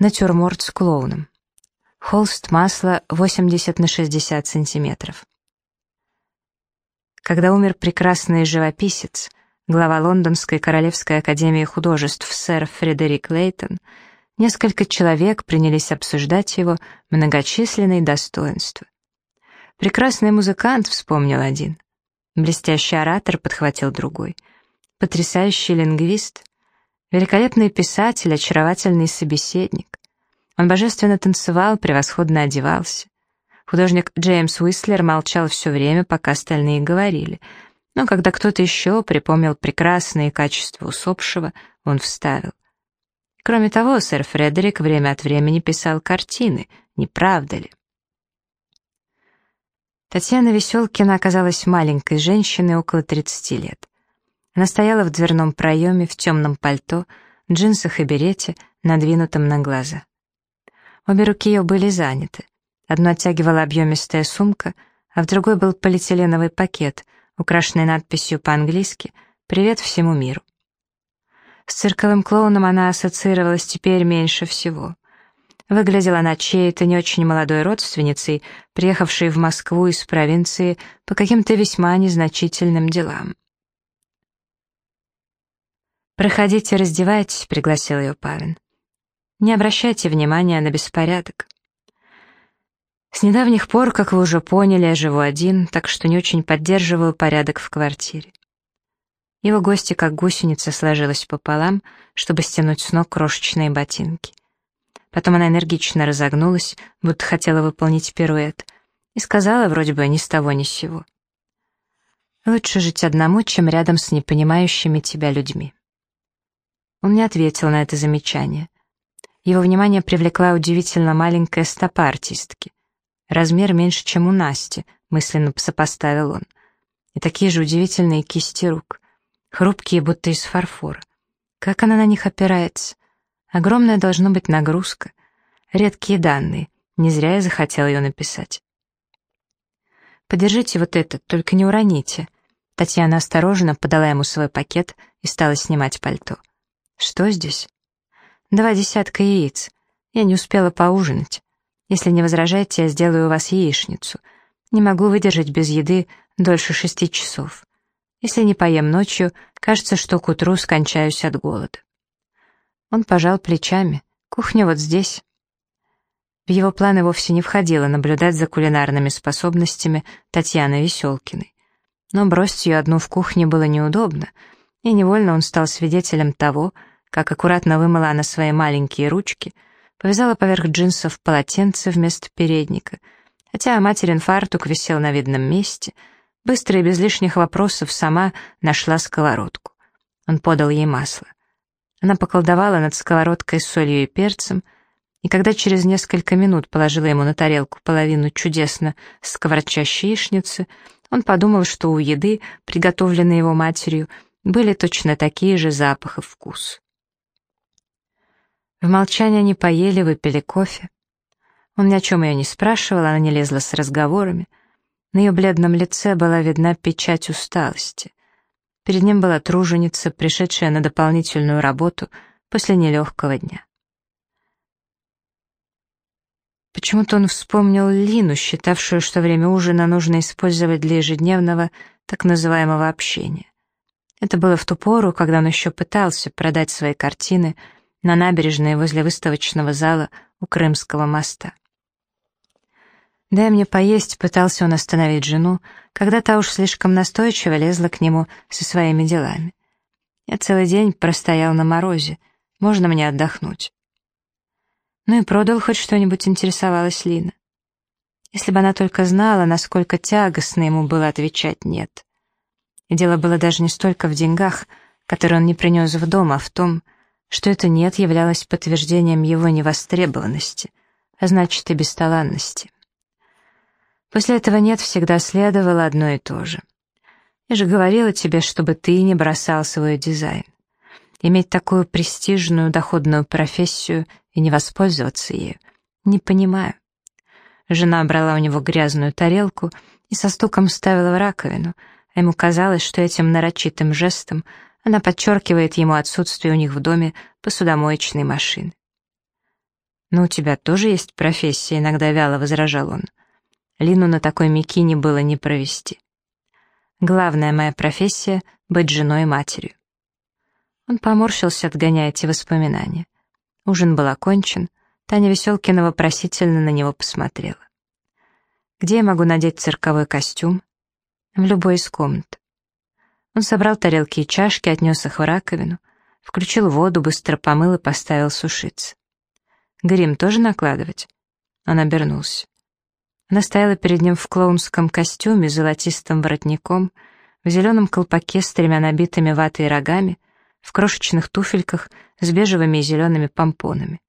Натюрморт с клоуном. Холст масла 80 на 60 сантиметров. Когда умер прекрасный живописец, глава Лондонской Королевской Академии Художеств сэр Фредерик Лейтон, несколько человек принялись обсуждать его многочисленные достоинства. Прекрасный музыкант, вспомнил один. Блестящий оратор, подхватил другой. Потрясающий лингвист. Великолепный писатель, очаровательный собеседник. Он божественно танцевал, превосходно одевался. Художник Джеймс Уистлер молчал все время, пока остальные говорили. Но когда кто-то еще припомнил прекрасные качества усопшего, он вставил. Кроме того, сэр Фредерик время от времени писал картины, не правда ли? Татьяна Веселкина оказалась маленькой женщиной около 30 лет. Она стояла в дверном проеме в темном пальто, джинсах и берете, надвинутом на глаза. Обе руки ее были заняты. Одну оттягивала объемистая сумка, а в другой был полиэтиленовый пакет, украшенный надписью по-английски «Привет всему миру». С цирковым клоуном она ассоциировалась теперь меньше всего — Выглядела она чьей-то не очень молодой родственницей, приехавшей в Москву из провинции по каким-то весьма незначительным делам. «Проходите, раздевайтесь», — пригласил ее Павин. «Не обращайте внимания на беспорядок. С недавних пор, как вы уже поняли, я живу один, так что не очень поддерживаю порядок в квартире». Его гости, как гусеница, сложилась пополам, чтобы стянуть с ног крошечные ботинки. Потом она энергично разогнулась, будто хотела выполнить пируэт, и сказала вроде бы ни с того ни с сего. «Лучше жить одному, чем рядом с непонимающими тебя людьми». Он не ответил на это замечание. Его внимание привлекла удивительно маленькая стопа артистки. Размер меньше, чем у Насти, мысленно сопоставил он. И такие же удивительные кисти рук. Хрупкие, будто из фарфора. Как она на них опирается? Огромная должна быть нагрузка. Редкие данные. Не зря я захотел ее написать. «Подержите вот этот, только не уроните». Татьяна осторожно подала ему свой пакет и стала снимать пальто. «Что здесь?» «Два десятка яиц. Я не успела поужинать. Если не возражаете, я сделаю у вас яичницу. Не могу выдержать без еды дольше шести часов. Если не поем ночью, кажется, что к утру скончаюсь от голода». Он пожал плечами. «Кухня вот здесь». В его планы вовсе не входило наблюдать за кулинарными способностями Татьяны Веселкиной. Но бросить ее одну в кухне было неудобно, и невольно он стал свидетелем того, как аккуратно вымыла она свои маленькие ручки, повязала поверх джинсов полотенце вместо передника, хотя материн фартук висел на видном месте, быстро и без лишних вопросов сама нашла сковородку. Он подал ей масло. Она поколдовала над сковородкой с солью и перцем, и когда через несколько минут положила ему на тарелку половину чудесно сковорчащей яичницы, он подумал, что у еды, приготовленной его матерью, были точно такие же запах и вкус. В молчании они поели, выпили кофе. Он ни о чем ее не спрашивал, она не лезла с разговорами. На ее бледном лице была видна печать усталости. Перед ним была труженица, пришедшая на дополнительную работу после нелегкого дня. Почему-то он вспомнил Лину, считавшую, что время ужина нужно использовать для ежедневного так называемого общения. Это было в ту пору, когда он еще пытался продать свои картины на набережной возле выставочного зала у Крымского моста. «Дай мне поесть», — пытался он остановить жену, когда та уж слишком настойчиво лезла к нему со своими делами. «Я целый день простоял на морозе. Можно мне отдохнуть?» «Ну и продал хоть что-нибудь», — интересовалась Лина. Если бы она только знала, насколько тягостно ему было отвечать «нет». Дело было даже не столько в деньгах, которые он не принес в дом, а в том, что это «нет» являлось подтверждением его невостребованности, а значит и бесталанности. После этого «нет» всегда следовало одно и то же. Я же говорила тебе, чтобы ты не бросал свой дизайн. Иметь такую престижную доходную профессию и не воспользоваться ею. Не понимаю. Жена брала у него грязную тарелку и со стуком ставила в раковину, ему казалось, что этим нарочитым жестом она подчеркивает ему отсутствие у них в доме посудомоечной машины. «Но у тебя тоже есть профессия», — иногда вяло возражал он. Лину на такой микине было не провести. «Главная моя профессия — быть женой и матерью». Он поморщился, отгоняя эти воспоминания. Ужин был окончен, Таня Веселкина вопросительно на него посмотрела. «Где я могу надеть цирковой костюм?» «В любой из комнат». Он собрал тарелки и чашки, отнес их в раковину, включил воду, быстро помыл и поставил сушиться. Грим тоже накладывать?» Он обернулся. Она стояла перед ним в клоунском костюме с золотистым воротником, в зеленом колпаке с тремя набитыми ватой рогами, в крошечных туфельках с бежевыми и зелеными помпонами.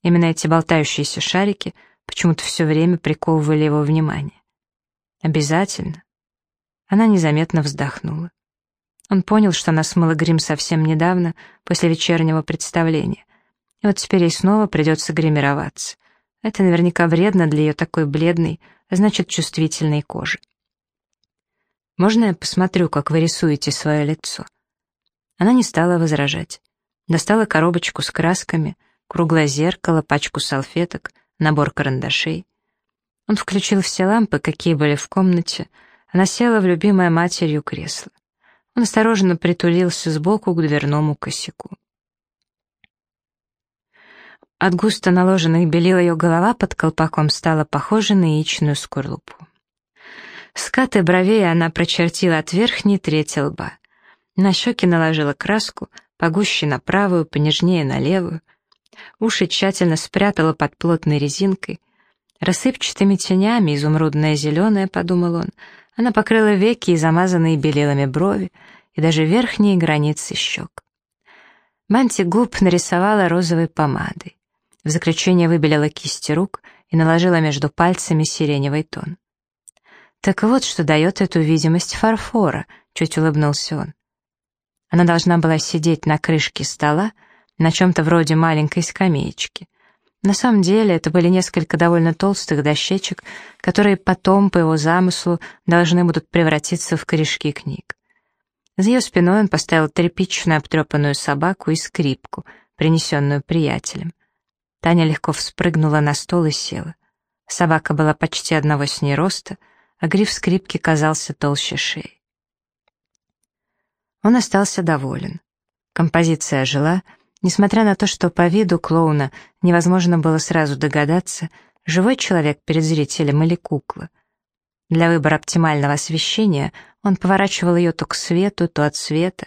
Именно эти болтающиеся шарики почему-то все время приковывали его внимание. «Обязательно?» Она незаметно вздохнула. Он понял, что она смыла грим совсем недавно, после вечернего представления, и вот теперь ей снова придется гримироваться. Это наверняка вредно для ее такой бледной, а значит, чувствительной кожи. «Можно я посмотрю, как вы рисуете свое лицо?» Она не стала возражать. Достала коробочку с красками, круглое зеркало, пачку салфеток, набор карандашей. Он включил все лампы, какие были в комнате. Она села в любимое матерью кресло. Он осторожно притулился сбоку к дверному косяку. От густо наложенных белил ее голова под колпаком стала похожа на яичную скорлупу. Скаты бровей она прочертила от верхней трети лба. На щеки наложила краску, погуще на правую, понежнее на левую. Уши тщательно спрятала под плотной резинкой. Рассыпчатыми тенями, изумрудное зеленое, подумал он, она покрыла веки и замазанные белилами брови, и даже верхние границы щек. Манти губ нарисовала розовой помадой. В заключение выбелила кисти рук и наложила между пальцами сиреневый тон. «Так вот, что дает эту видимость фарфора», — чуть улыбнулся он. Она должна была сидеть на крышке стола, на чем-то вроде маленькой скамеечки. На самом деле это были несколько довольно толстых дощечек, которые потом, по его замыслу, должны будут превратиться в корешки книг. За ее спиной он поставил тряпичную обтрепанную собаку и скрипку, принесенную приятелем. Таня легко вспрыгнула на стол и села. Собака была почти одного с ней роста, а гриф скрипки казался толще шеи. Он остался доволен. Композиция жила, несмотря на то, что по виду клоуна невозможно было сразу догадаться, живой человек перед зрителем или кукла. Для выбора оптимального освещения он поворачивал ее то к свету, то от света,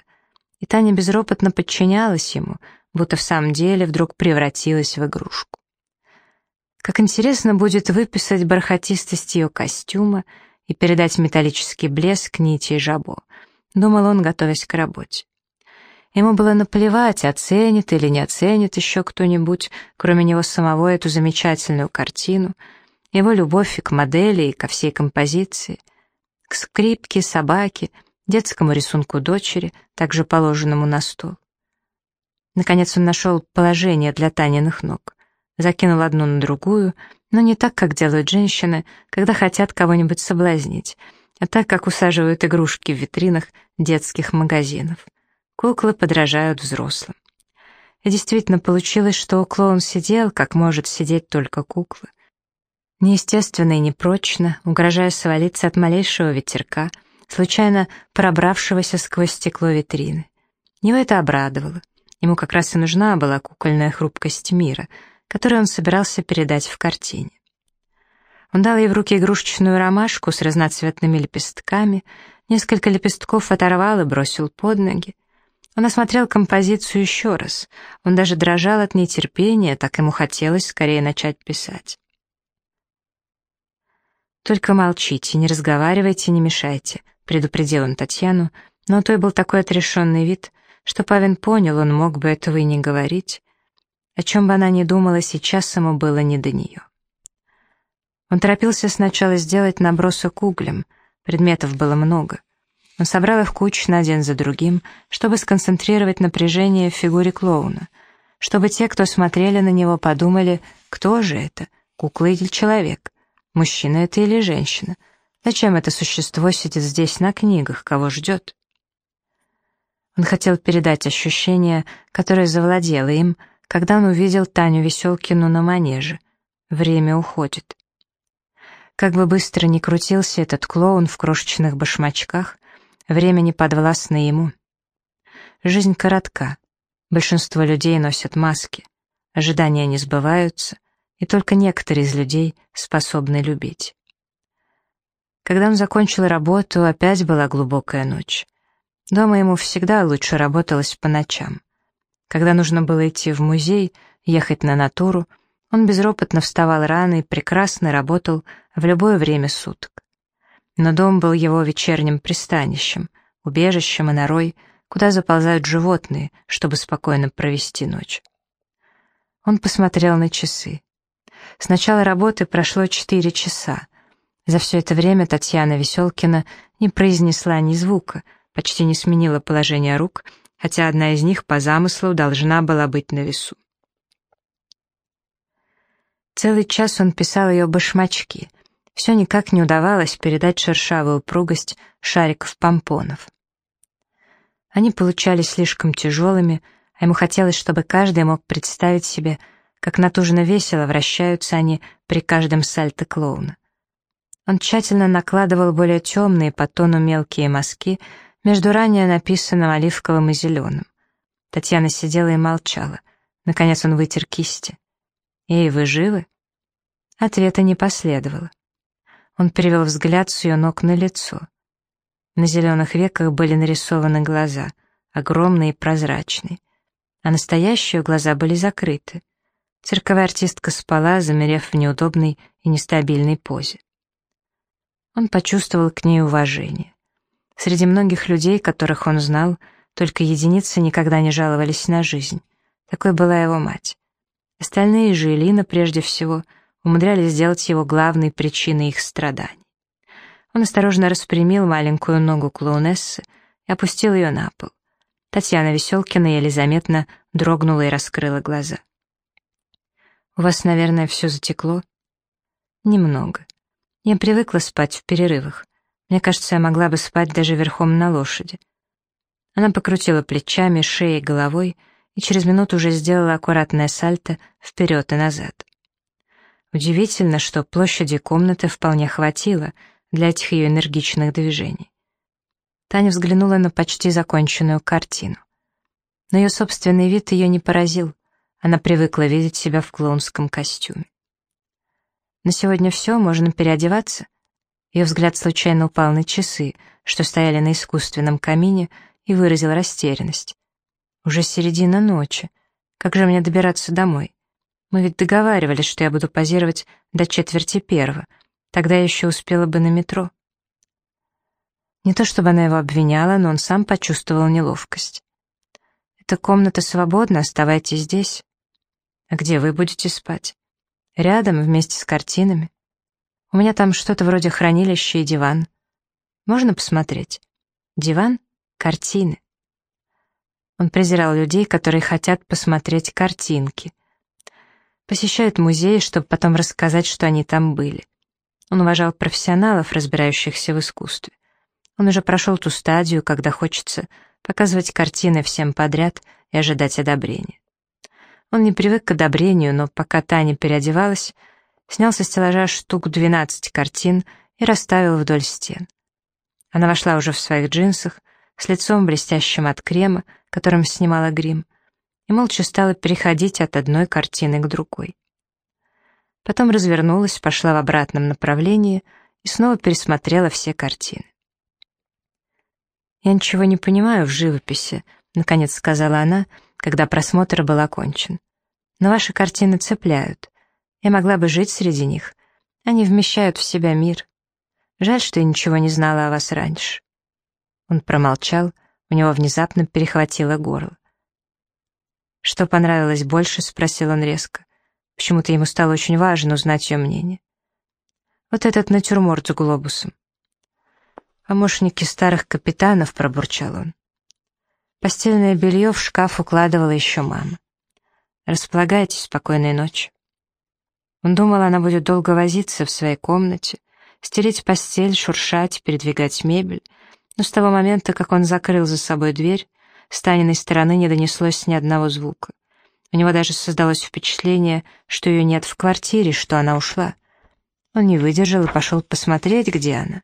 и Таня безропотно подчинялась ему, будто в самом деле вдруг превратилась в игрушку. Как интересно будет выписать бархатистость ее костюма и передать металлический блеск нити и жабо, думал он, готовясь к работе. Ему было наплевать, оценит или не оценит еще кто-нибудь, кроме него самого, эту замечательную картину, его любовь и к модели, и ко всей композиции, к скрипке, собаке, детскому рисунку дочери, также положенному на стол. Наконец он нашел положение для Таниных ног. Закинул одну на другую, но не так, как делают женщины, когда хотят кого-нибудь соблазнить, а так, как усаживают игрушки в витринах детских магазинов. Куклы подражают взрослым. И действительно получилось, что клоун сидел, как может сидеть только куклы. Неестественно и непрочно, угрожая свалиться от малейшего ветерка, случайно пробравшегося сквозь стекло витрины. Его это обрадовало. Ему как раз и нужна была кукольная хрупкость мира, которую он собирался передать в картине. Он дал ей в руки игрушечную ромашку с разноцветными лепестками, несколько лепестков оторвал и бросил под ноги. Он осмотрел композицию еще раз. Он даже дрожал от нетерпения, так ему хотелось скорее начать писать. «Только молчите, не разговаривайте, не мешайте», — предупредил он Татьяну, но у той был такой отрешенный вид, что Павин понял, он мог бы этого и не говорить. О чем бы она ни думала, сейчас ему было не до нее. Он торопился сначала сделать набросок углем, предметов было много. Он собрал их кучно один за другим, чтобы сконцентрировать напряжение в фигуре клоуна, чтобы те, кто смотрели на него, подумали, кто же это, кукла или человек, мужчина это или женщина, зачем это существо сидит здесь на книгах, кого ждет. Он хотел передать ощущение, которое завладело им, когда он увидел Таню Веселкину на манеже. Время уходит. Как бы быстро ни крутился этот клоун в крошечных башмачках, время не подвластно ему. Жизнь коротка. Большинство людей носят маски. Ожидания не сбываются, и только некоторые из людей способны любить. Когда он закончил работу, опять была глубокая ночь. Дома ему всегда лучше работалось по ночам. Когда нужно было идти в музей, ехать на натуру, он безропотно вставал рано и прекрасно работал в любое время суток. Но дом был его вечерним пристанищем, убежищем и норой, куда заползают животные, чтобы спокойно провести ночь. Он посмотрел на часы. С начала работы прошло четыре часа. За все это время Татьяна Веселкина не произнесла ни звука, почти не сменила положение рук, хотя одна из них по замыслу должна была быть на весу. Целый час он писал ее башмачки. Все никак не удавалось передать шершавую упругость шариков-помпонов. Они получались слишком тяжелыми, а ему хотелось, чтобы каждый мог представить себе, как натужно весело вращаются они при каждом сальто клоуна. Он тщательно накладывал более темные по тону мелкие мазки между ранее написанным оливковым и зеленым. Татьяна сидела и молчала. Наконец он вытер кисти. «Эй, вы живы?» Ответа не последовало. Он перевел взгляд с ее ног на лицо. На зеленых веках были нарисованы глаза, огромные и прозрачные, а настоящие глаза были закрыты. Цирковая артистка спала, замерев в неудобной и нестабильной позе. Он почувствовал к ней уважение. Среди многих людей, которых он знал, только единицы никогда не жаловались на жизнь. Такой была его мать. Остальные же, Элина прежде всего, умудрялись сделать его главной причиной их страданий. Он осторожно распрямил маленькую ногу клоунессы и опустил ее на пол. Татьяна Веселкина еле заметно дрогнула и раскрыла глаза. «У вас, наверное, все затекло?» «Немного. Я привыкла спать в перерывах. Мне кажется, я могла бы спать даже верхом на лошади». Она покрутила плечами, шеей, головой и через минуту уже сделала аккуратное сальто вперед и назад. Удивительно, что площади комнаты вполне хватило для этих ее энергичных движений. Таня взглянула на почти законченную картину. Но ее собственный вид ее не поразил. Она привыкла видеть себя в клоунском костюме. «На сегодня все, можно переодеваться?» Ее взгляд случайно упал на часы, что стояли на искусственном камине, и выразил растерянность. Уже середина ночи. Как же мне добираться домой? Мы ведь договаривались, что я буду позировать до четверти первого. Тогда я еще успела бы на метро. Не то чтобы она его обвиняла, но он сам почувствовал неловкость. «Эта комната свободна, оставайтесь здесь». «А где вы будете спать?» «Рядом, вместе с картинами. У меня там что-то вроде хранилища и диван. Можно посмотреть?» «Диван? Картины». Он презирал людей, которые хотят посмотреть картинки. Посещают музеи, чтобы потом рассказать, что они там были. Он уважал профессионалов, разбирающихся в искусстве. Он уже прошел ту стадию, когда хочется показывать картины всем подряд и ожидать одобрения. Он не привык к одобрению, но пока Таня переодевалась, снял со стеллажа штук 12 картин и расставил вдоль стен. Она вошла уже в своих джинсах, с лицом блестящим от крема, которым снимала грим, и молча стала переходить от одной картины к другой. Потом развернулась, пошла в обратном направлении и снова пересмотрела все картины. «Я ничего не понимаю в живописи», — наконец сказала она, когда просмотр был окончен. «Но ваши картины цепляют. Я могла бы жить среди них. Они вмещают в себя мир. Жаль, что я ничего не знала о вас раньше». Он промолчал, у него внезапно перехватило горло. «Что понравилось больше?» — спросил он резко. Почему-то ему стало очень важно узнать ее мнение. «Вот этот натюрморт с глобусом». «Помощники старых капитанов», — пробурчал он. Постельное белье в шкаф укладывала еще мама. «Располагайтесь, спокойной ночи». Он думал, она будет долго возиться в своей комнате, стереть постель, шуршать, передвигать мебель, но с того момента, как он закрыл за собой дверь, с Таниной стороны не донеслось ни одного звука. У него даже создалось впечатление, что ее нет в квартире, что она ушла. Он не выдержал и пошел посмотреть, где она.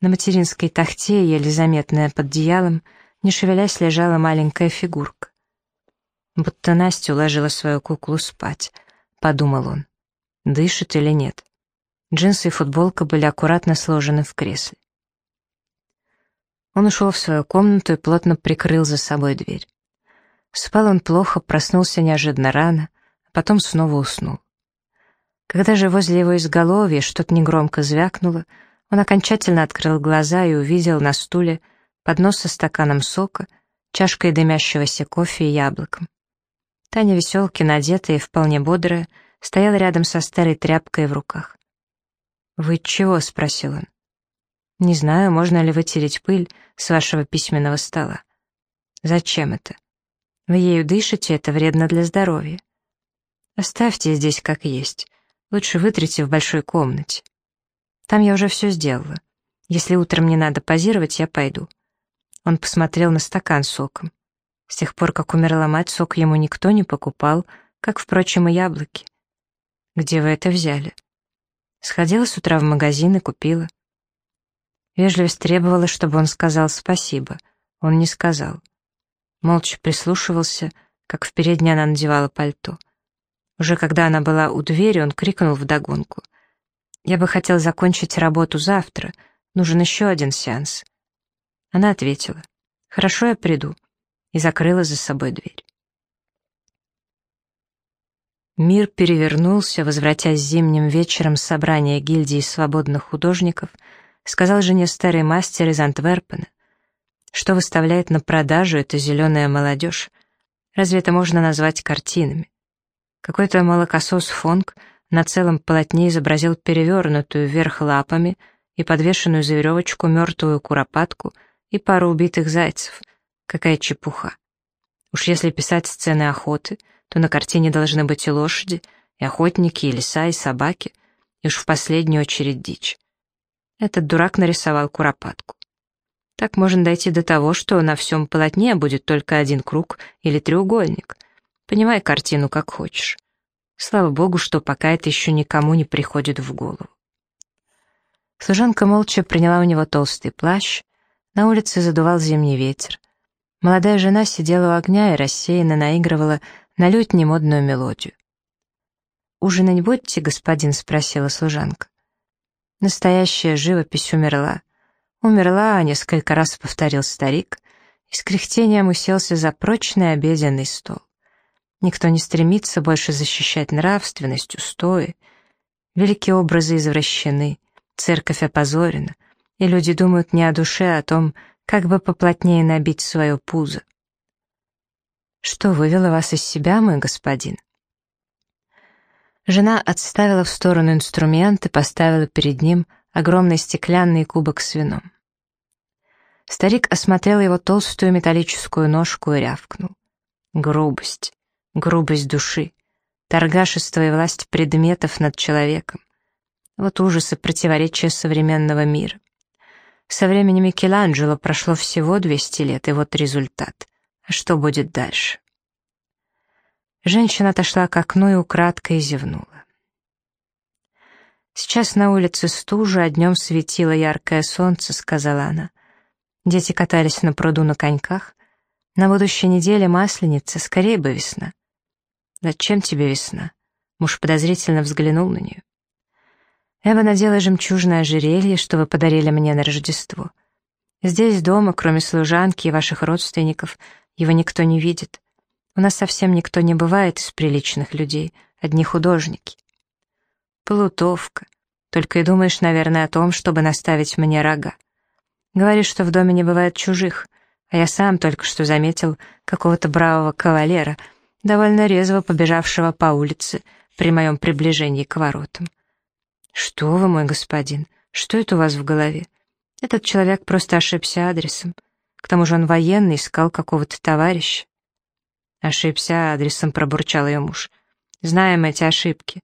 На материнской тахте, еле заметная под одеялом, не шевелясь, лежала маленькая фигурка. Будто Настя уложила свою куклу спать, подумал он. Дышит или нет? Джинсы и футболка были аккуратно сложены в кресле. Он ушел в свою комнату и плотно прикрыл за собой дверь. Спал он плохо, проснулся неожиданно рано, а потом снова уснул. Когда же возле его изголовья что-то негромко звякнуло, он окончательно открыл глаза и увидел на стуле поднос со стаканом сока, чашкой дымящегося кофе и яблоком. Таня Веселкина, одетая и вполне бодрая, стояла рядом со старой тряпкой в руках. «Вы чего?» — спросил он. «Не знаю, можно ли вытереть пыль с вашего письменного стола». «Зачем это?» «Вы ею дышите, это вредно для здоровья». «Оставьте здесь как есть. Лучше вытрите в большой комнате. Там я уже все сделала. Если утром мне надо позировать, я пойду». Он посмотрел на стакан соком. С тех пор, как умерла мать, сок ему никто не покупал, как, впрочем, и яблоки. «Где вы это взяли?» Сходила с утра в магазин и купила. Вежливость требовала, чтобы он сказал спасибо. Он не сказал. Молча прислушивался, как в передней она надевала пальто. Уже когда она была у двери, он крикнул вдогонку. «Я бы хотел закончить работу завтра. Нужен еще один сеанс». Она ответила. «Хорошо, я приду» и закрыла за собой дверь. Мир перевернулся, возвратясь зимним вечером с собрания гильдии свободных художников, сказал жене старый мастер из Антверпена, что выставляет на продажу эта зеленая молодежь. Разве это можно назвать картинами? Какой-то молокосос Фонг на целом полотне изобразил перевернутую вверх лапами и подвешенную за веревочку мертвую куропатку и пару убитых зайцев — Какая чепуха. Уж если писать сцены охоты, то на картине должны быть и лошади, и охотники, и лиса, и собаки, и уж в последнюю очередь дичь. Этот дурак нарисовал куропатку. Так можно дойти до того, что на всем полотне будет только один круг или треугольник. Понимай картину как хочешь. Слава богу, что пока это еще никому не приходит в голову. Служанка молча приняла у него толстый плащ, на улице задувал зимний ветер. Молодая жена сидела у огня и рассеянно наигрывала на лютне модную мелодию. «Ужинать будете, господин?» — спросила служанка. Настоящая живопись умерла. Умерла, а несколько раз повторил старик, и с кряхтением уселся за прочный обеденный стол. Никто не стремится больше защищать нравственность, устои. Великие образы извращены, церковь опозорена, и люди думают не о душе, а о том, как бы поплотнее набить свое пузо. «Что вывело вас из себя, мой господин?» Жена отставила в сторону инструмент и поставила перед ним огромный стеклянный кубок с вином. Старик осмотрел его толстую металлическую ножку и рявкнул. Грубость, грубость души, торгашество и власть предметов над человеком. Вот ужасы противоречия современного мира. Со времени Микеланджело прошло всего 200 лет, и вот результат. А что будет дальше? Женщина отошла к окну и украдкой зевнула. «Сейчас на улице стужа, а днем светило яркое солнце», — сказала она. Дети катались на пруду на коньках. На будущей неделе масленица, скорее бы весна. «Зачем тебе весна?» Муж подозрительно взглянул на нее. Я бы надела жемчужное ожерелье, что вы подарили мне на Рождество. Здесь дома, кроме служанки и ваших родственников, его никто не видит. У нас совсем никто не бывает из приличных людей, одни художники. Плутовка. Только и думаешь, наверное, о том, чтобы наставить мне рога. Говоришь, что в доме не бывает чужих, а я сам только что заметил какого-то бравого кавалера, довольно резво побежавшего по улице при моем приближении к воротам. «Что вы, мой господин, что это у вас в голове? Этот человек просто ошибся адресом. К тому же он военный, искал какого-то товарища». «Ошибся адресом», — пробурчал ее муж. «Знаем эти ошибки.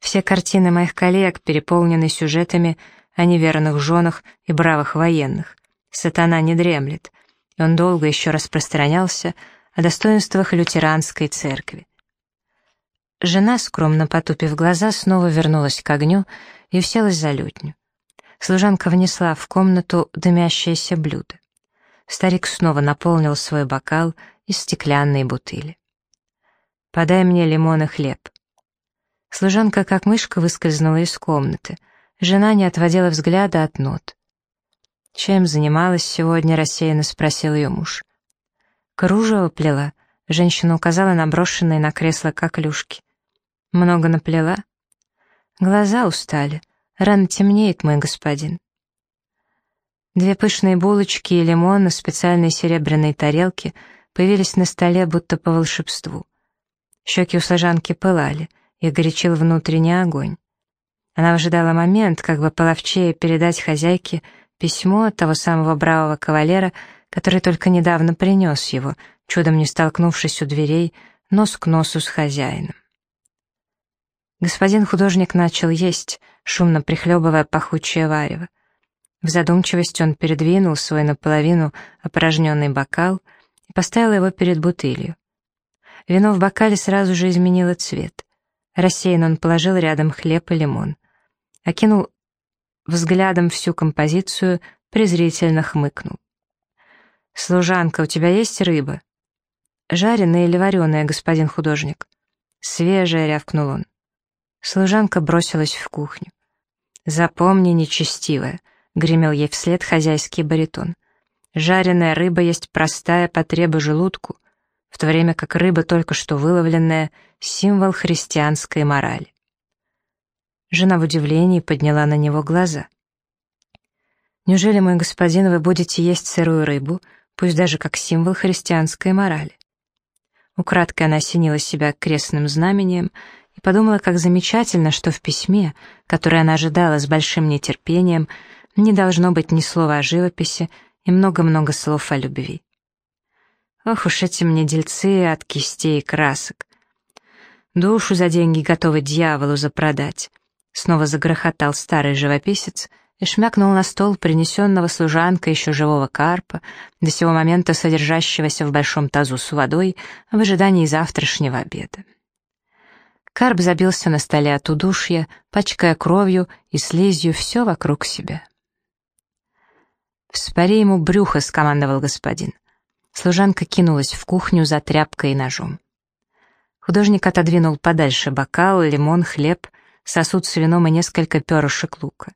Все картины моих коллег переполнены сюжетами о неверных женах и бравых военных. Сатана не дремлет, и он долго еще распространялся о достоинствах лютеранской церкви. Жена, скромно потупив глаза, снова вернулась к огню и уселась за лютню. Служанка внесла в комнату дымящееся блюдо. Старик снова наполнил свой бокал из стеклянной бутыли. «Подай мне лимон и хлеб». Служанка, как мышка, выскользнула из комнаты. Жена не отводила взгляда от нот. «Чем занималась сегодня?» — рассеянно спросил ее муж. «Кружево плела», — женщина указала на брошенные на кресло коклюшки. «Много наплела?» «Глаза устали. Рано темнеет, мой господин». Две пышные булочки и лимон на специальной серебряной тарелке появились на столе будто по волшебству. Щеки у служанки пылали, их горячил внутренний огонь. Она ожидала момент, как бы половчее передать хозяйке письмо от того самого бравого кавалера, который только недавно принес его, чудом не столкнувшись у дверей, нос к носу с хозяином. Господин художник начал есть, шумно прихлебывая пахучее варево. В задумчивости он передвинул свой наполовину опорожненный бокал и поставил его перед бутылью. Вино в бокале сразу же изменило цвет. Рассеянно он положил рядом хлеб и лимон. Окинул взглядом всю композицию, презрительно хмыкнул. «Служанка, у тебя есть рыба?» «Жареная или вареная, господин художник?» «Свежая», — рявкнул он. Служанка бросилась в кухню. «Запомни, нечестивая», — гремел ей вслед хозяйский баритон. «Жареная рыба есть простая потреба желудку, в то время как рыба, только что выловленная, — символ христианской морали. Жена в удивлении подняла на него глаза. «Неужели, мой господин, вы будете есть сырую рыбу, пусть даже как символ христианской морали?» Украдкой она осенила себя крестным знамением и подумала, как замечательно, что в письме, которое она ожидала с большим нетерпением, не должно быть ни слова о живописи и много-много слов о любви. Ох уж эти мне дельцы от кистей и красок. Душу за деньги готовы дьяволу запродать. Снова загрохотал старый живописец и шмякнул на стол принесенного служанкой еще живого карпа, до сего момента содержащегося в большом тазу с водой в ожидании завтрашнего обеда. Карп забился на столе от удушья, пачкая кровью и слизью все вокруг себя. «Вспори ему брюхо», — скомандовал господин. Служанка кинулась в кухню за тряпкой и ножом. Художник отодвинул подальше бокал, лимон, хлеб, сосуд с вином и несколько перышек лука.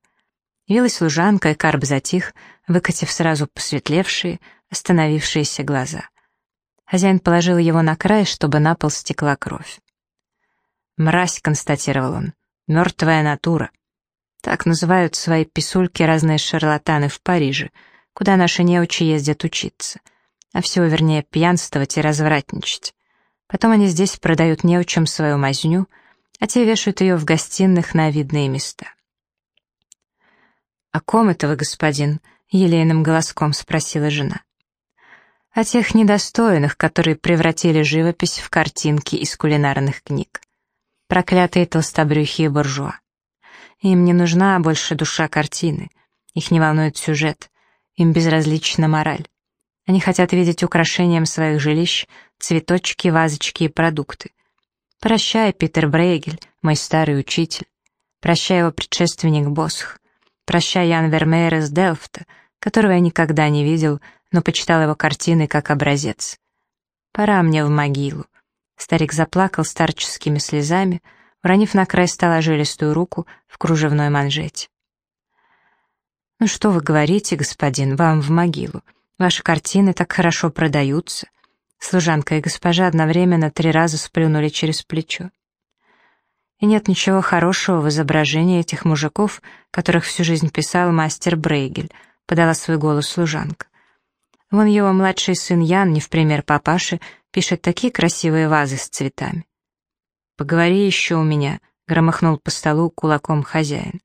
Явилась служанка, и карп затих, выкатив сразу посветлевшие, остановившиеся глаза. Хозяин положил его на край, чтобы на пол стекла кровь. «Мразь», — констатировал он, — «мертвая натура». Так называют свои писульки разные шарлатаны в Париже, куда наши неучи ездят учиться — а всего вернее пьянствовать и развратничать. Потом они здесь продают неучим свою мазню, а те вешают ее в гостиных на видные места. «О ком это вы, господин?» — елейным голоском спросила жена. «О тех недостойных, которые превратили живопись в картинки из кулинарных книг. Проклятые толстобрюхие буржуа. Им не нужна больше душа картины, их не волнует сюжет, им безразлична мораль. Они хотят видеть украшением своих жилищ цветочки, вазочки и продукты. Прощай, Питер Брейгель, мой старый учитель. Прощай его предшественник Босх. Прощай, Ян Вермеер из Делфта, которого я никогда не видел, но почитал его картины как образец. Пора мне в могилу. Старик заплакал старческими слезами, уронив на край стола жилистую руку в кружевной манжете. «Ну что вы говорите, господин, вам в могилу? Ваши картины так хорошо продаются». Служанка и госпожа одновременно три раза сплюнули через плечо. И нет ничего хорошего в изображении этих мужиков, которых всю жизнь писал мастер Брейгель, подала свой голос служанка. Вон его младший сын Ян, не в пример папаши, пишет такие красивые вазы с цветами. «Поговори еще у меня», — громыхнул по столу кулаком хозяин.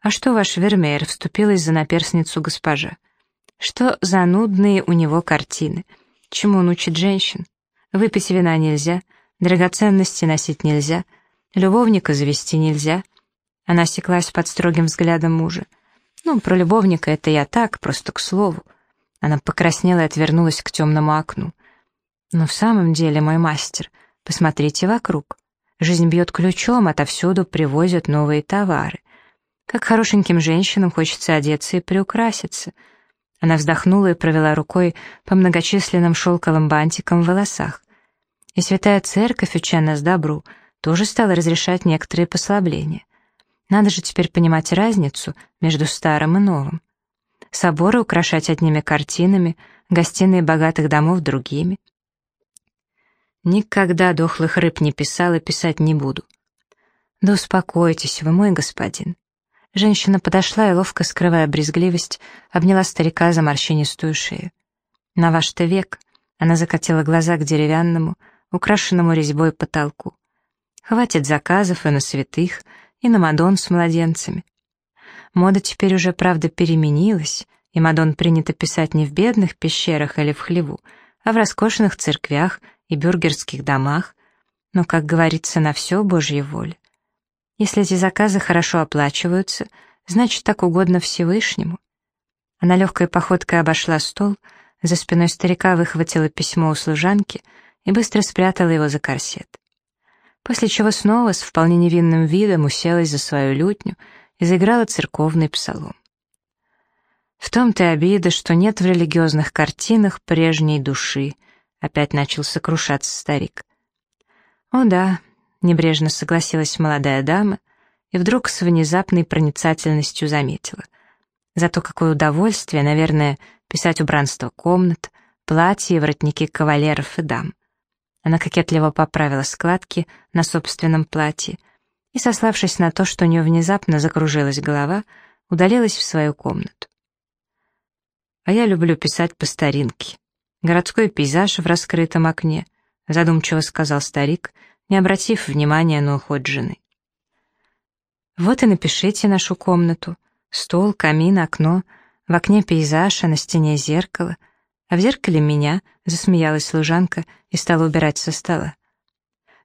«А что ваш Вермеер вступилась за наперсницу госпожа? Что за нудные у него картины? Чему он учит женщин? Выпить вина нельзя, драгоценности носить нельзя, любовника завести нельзя. Она осеклась под строгим взглядом мужа. Ну, про любовника это я так, просто к слову. Она покраснела и отвернулась к темному окну. Но в самом деле, мой мастер, посмотрите вокруг. Жизнь бьет ключом, отовсюду привозят новые товары. Как хорошеньким женщинам хочется одеться и приукраситься. Она вздохнула и провела рукой по многочисленным шелковым бантикам в волосах. И святая церковь, уча нас добру, тоже стала разрешать некоторые послабления. Надо же теперь понимать разницу между старым и новым. Соборы украшать одними картинами, гостиные богатых домов другими. Никогда дохлых рыб не писал и писать не буду. Да успокойтесь вы, мой господин. Женщина подошла и, ловко скрывая брезгливость, обняла старика за морщинистую шею. На ваш-то век она закатила глаза к деревянному, украшенному резьбой потолку. Хватит заказов и на святых, и на Мадон с младенцами. Мода теперь уже, правда, переменилась, и Мадон принято писать не в бедных пещерах или в хлеву, а в роскошных церквях и бюргерских домах, но, как говорится, на все Божья воля. Если эти заказы хорошо оплачиваются, значит, так угодно Всевышнему. Она легкой походкой обошла стол, за спиной старика выхватила письмо у служанки и быстро спрятала его за корсет. После чего снова с вполне невинным видом уселась за свою лютню и заиграла церковный псалом. В том-то и обида, что нет в религиозных картинах прежней души, опять начал сокрушаться старик. О да, Небрежно согласилась молодая дама и вдруг с внезапной проницательностью заметила. Зато какое удовольствие, наверное, писать убранство комнат, платья и воротники кавалеров и дам. Она кокетливо поправила складки на собственном платье и, сославшись на то, что у нее внезапно закружилась голова, удалилась в свою комнату. «А я люблю писать по старинке. Городской пейзаж в раскрытом окне», задумчиво сказал старик, не обратив внимания на уход жены. Вот и напишите нашу комнату. Стол, камин, окно, в окне пейзаж, а на стене зеркало. А в зеркале меня, засмеялась служанка и стала убирать со стола.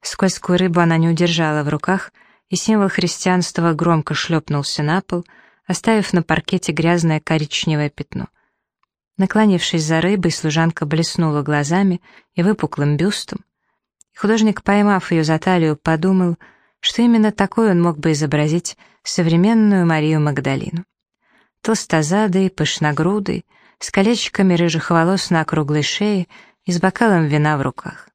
Скользкую рыбу она не удержала в руках, и символ христианства громко шлепнулся на пол, оставив на паркете грязное коричневое пятно. Наклонившись за рыбой, служанка блеснула глазами и выпуклым бюстом, Художник, поймав ее за талию, подумал, что именно такой он мог бы изобразить современную Марию Магдалину. Толстозадый, пышногрудый, с колечками рыжих волос на округлой шее и с бокалом вина в руках.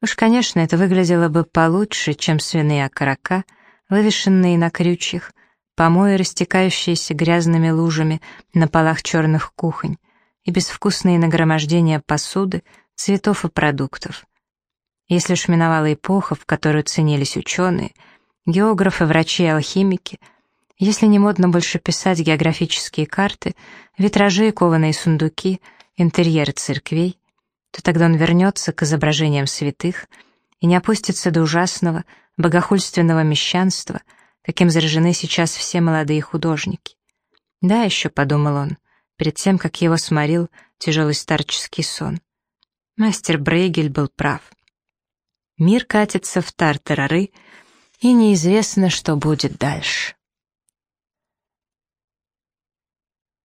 Уж, конечно, это выглядело бы получше, чем свиные окорока, вывешенные на крючьях, помои, растекающиеся грязными лужами на полах черных кухонь, и безвкусные нагромождения посуды, цветов и продуктов. Если уж миновала эпоха, в которую ценились ученые, географы, врачи и алхимики, если не модно больше писать географические карты, витражи, кованые сундуки, интерьеры церквей, то тогда он вернется к изображениям святых и не опустится до ужасного, богохульственного мещанства, каким заражены сейчас все молодые художники. Да, еще, подумал он, перед тем, как его сморил тяжелый старческий сон. Мастер Брейгель был прав. Мир катится в тартарары, и неизвестно, что будет дальше.